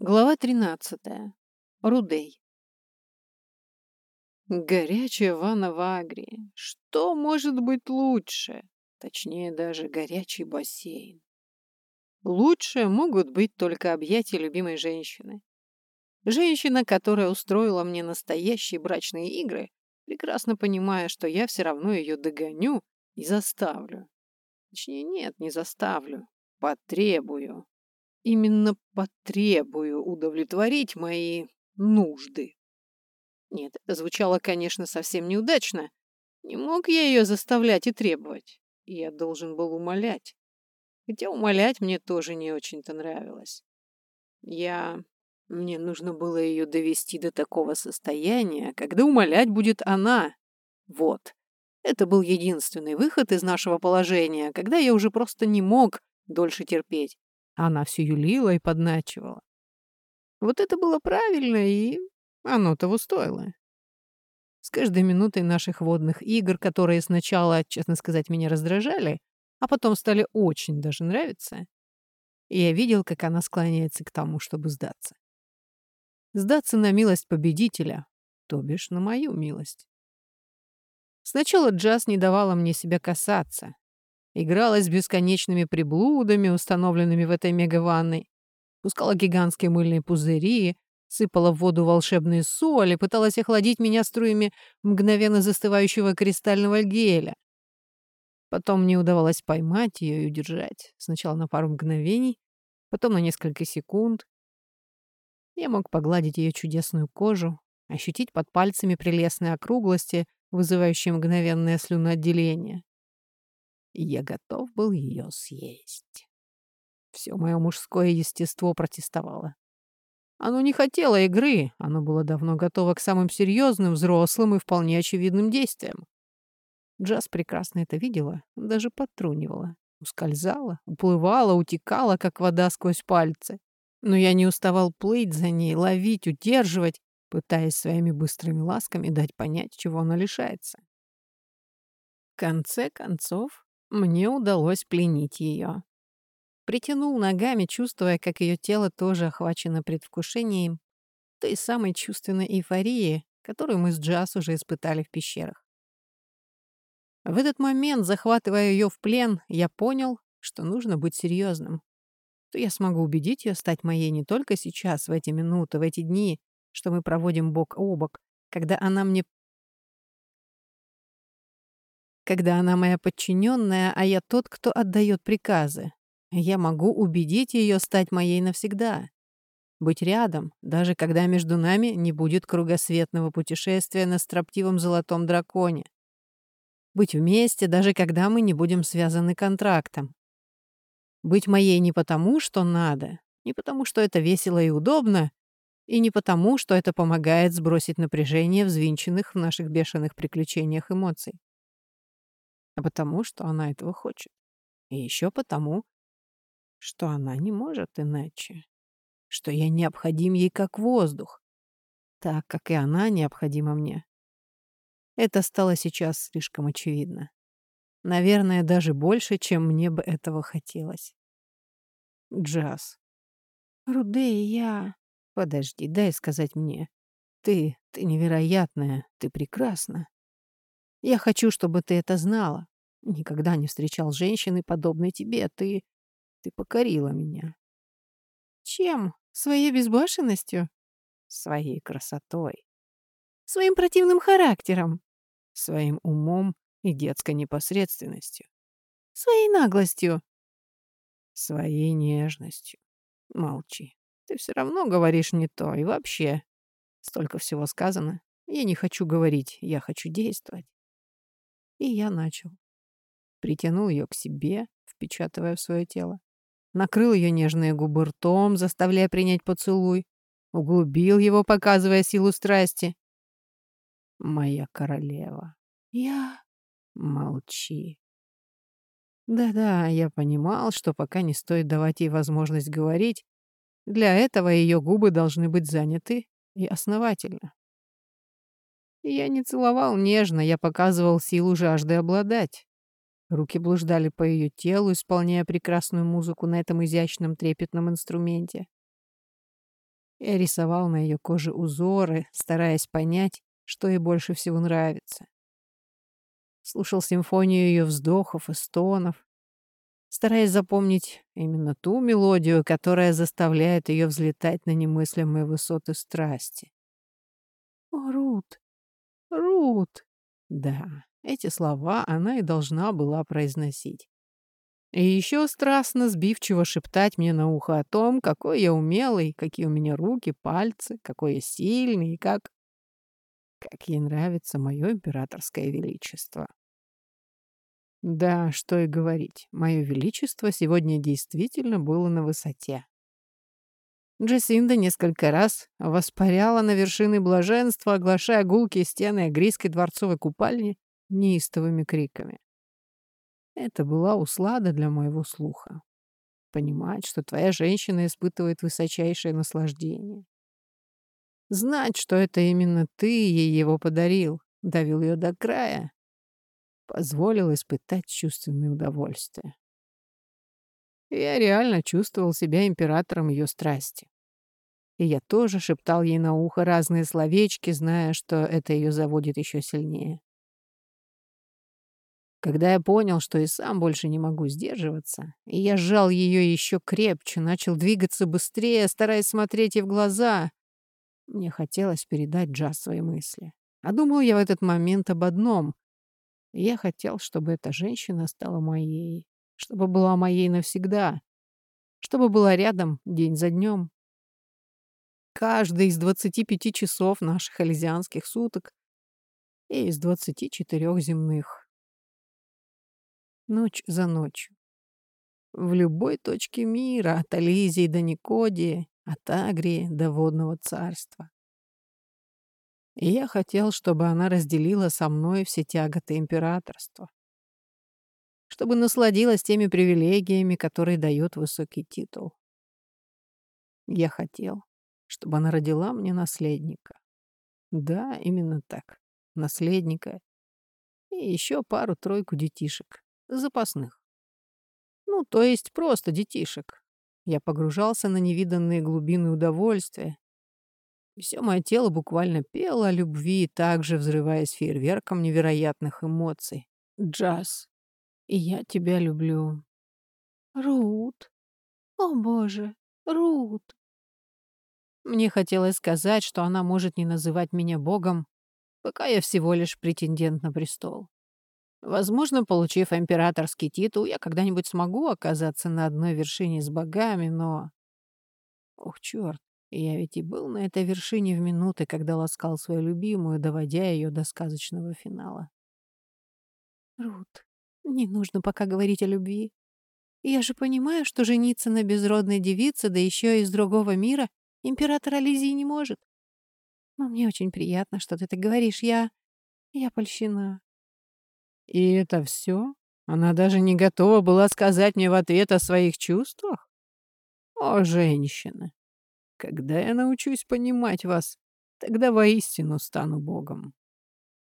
Глава 13. Рудей. Горячая ванна в Агрии. Что может быть лучше? Точнее, даже горячий бассейн. Лучше могут быть только объятия любимой женщины. Женщина, которая устроила мне настоящие брачные игры, прекрасно понимая, что я все равно ее догоню и заставлю. Точнее, нет, не заставлю. Потребую именно потребую удовлетворить мои нужды. Нет, звучало, конечно, совсем неудачно. Не мог я ее заставлять и требовать. Я должен был умолять. Хотя умолять мне тоже не очень-то нравилось. Я... Мне нужно было ее довести до такого состояния, когда умолять будет она. Вот. Это был единственный выход из нашего положения, когда я уже просто не мог дольше терпеть. Она все юлила и подначивала. Вот это было правильно, и оно того стоило. С каждой минутой наших водных игр, которые сначала, честно сказать, меня раздражали, а потом стали очень даже нравиться, я видел, как она склоняется к тому, чтобы сдаться. Сдаться на милость победителя, то бишь на мою милость. Сначала Джаз не давала мне себя касаться, играла с бесконечными приблудами, установленными в этой мегаванной, пускала гигантские мыльные пузыри, сыпала в воду волшебные соли, пыталась охладить меня струями мгновенно застывающего кристального геля. Потом мне удавалось поймать ее и удержать. Сначала на пару мгновений, потом на несколько секунд. Я мог погладить ее чудесную кожу, ощутить под пальцами прелестные округлости, вызывающие мгновенное слюноотделение я готов был ее съесть. Все мое мужское естество протестовало. Оно не хотело игры, оно было давно готово к самым серьезным, взрослым и вполне очевидным действиям. Джаз прекрасно это видела, даже подтрунивала, ускользала, уплывала, утекала, как вода сквозь пальцы. Но я не уставал плыть за ней, ловить, удерживать, пытаясь своими быстрыми ласками дать понять, чего она лишается. В конце концов, мне удалось пленить ее. Притянул ногами, чувствуя, как ее тело тоже охвачено предвкушением той самой чувственной эйфории, которую мы с Джаз уже испытали в пещерах. В этот момент, захватывая ее в плен, я понял, что нужно быть серьезным. То я смогу убедить ее стать моей не только сейчас, в эти минуты, в эти дни, что мы проводим бок о бок, когда она мне когда она моя подчиненная, а я тот, кто отдает приказы. Я могу убедить ее стать моей навсегда. Быть рядом, даже когда между нами не будет кругосветного путешествия на строптивом золотом драконе. Быть вместе, даже когда мы не будем связаны контрактом. Быть моей не потому, что надо, не потому, что это весело и удобно, и не потому, что это помогает сбросить напряжение взвинченных в наших бешеных приключениях эмоций а потому, что она этого хочет. И еще потому, что она не может иначе. Что я необходим ей как воздух, так как и она необходима мне. Это стало сейчас слишком очевидно. Наверное, даже больше, чем мне бы этого хотелось. Джаз. Рудей, я... Подожди, дай сказать мне. Ты, ты невероятная, ты прекрасна. Я хочу, чтобы ты это знала. Никогда не встречал женщины, подобной тебе. Ты... ты покорила меня. Чем? Своей безбашенностью? Своей красотой. Своим противным характером. Своим умом и детской непосредственностью. Своей наглостью. Своей нежностью. Молчи. Ты все равно говоришь не то. И вообще, столько всего сказано. Я не хочу говорить, я хочу действовать. И я начал. Притянул ее к себе, впечатывая в свое тело. Накрыл ее нежные губы ртом, заставляя принять поцелуй. Углубил его, показывая силу страсти. «Моя королева». «Я...» «Молчи». Да-да, я понимал, что пока не стоит давать ей возможность говорить. Для этого ее губы должны быть заняты и основательно. Я не целовал нежно, я показывал силу жажды обладать. Руки блуждали по ее телу, исполняя прекрасную музыку на этом изящном трепетном инструменте. Я рисовал на ее коже узоры, стараясь понять, что ей больше всего нравится. Слушал симфонию ее вздохов и стонов, стараясь запомнить именно ту мелодию, которая заставляет ее взлетать на немыслимые высоты страсти. «О, Рут! Рут!» Да, эти слова она и должна была произносить. И еще страстно сбивчиво шептать мне на ухо о том, какой я умелый, какие у меня руки, пальцы, какой я сильный и как... Как ей нравится мое императорское величество. Да, что и говорить, мое величество сегодня действительно было на высоте. Джасинда несколько раз воспаряла на вершины блаженства, оглашая гулкие стены агрийской дворцовой купальни неистовыми криками. Это была услада для моего слуха. Понимать, что твоя женщина испытывает высочайшее наслаждение. Знать, что это именно ты ей его подарил, довел ее до края, позволил испытать чувственное удовольствие. Я реально чувствовал себя императором ее страсти. И я тоже шептал ей на ухо разные словечки, зная, что это ее заводит еще сильнее. Когда я понял, что и сам больше не могу сдерживаться, и я сжал ее еще крепче, начал двигаться быстрее, стараясь смотреть ей в глаза, мне хотелось передать Джаз свои мысли. А думал я в этот момент об одном. Я хотел, чтобы эта женщина стала моей, чтобы была моей навсегда, чтобы была рядом день за днем. Каждый из 25 часов наших элизианских суток и из 24 земных ночь за ночью. В любой точке мира, от Ализии до Никодии, от Агрии до Водного царства. И я хотел, чтобы она разделила со мной все тяготы императорства. Чтобы насладилась теми привилегиями, которые дает высокий титул. Я хотел, чтобы она родила мне наследника. Да, именно так. Наследника. И еще пару-тройку детишек запасных. Ну, то есть просто детишек. Я погружался на невиданные глубины удовольствия. Все мое тело буквально пело о любви, также взрываясь фейерверком невероятных эмоций. Джаз. И я тебя люблю. Рут. О, боже, Рут. Мне хотелось сказать, что она может не называть меня богом, пока я всего лишь претендент на престол. Возможно, получив императорский титул, я когда-нибудь смогу оказаться на одной вершине с богами, но... Ох, черт, я ведь и был на этой вершине в минуты, когда ласкал свою любимую, доводя ее до сказочного финала. Рут, не нужно пока говорить о любви. Я же понимаю, что жениться на безродной девице, да еще из другого мира, император Ализии не может. Но мне очень приятно, что ты так говоришь. Я... я польщена. И это все? Она даже не готова была сказать мне в ответ о своих чувствах? О, женщина! Когда я научусь понимать вас, тогда воистину стану Богом.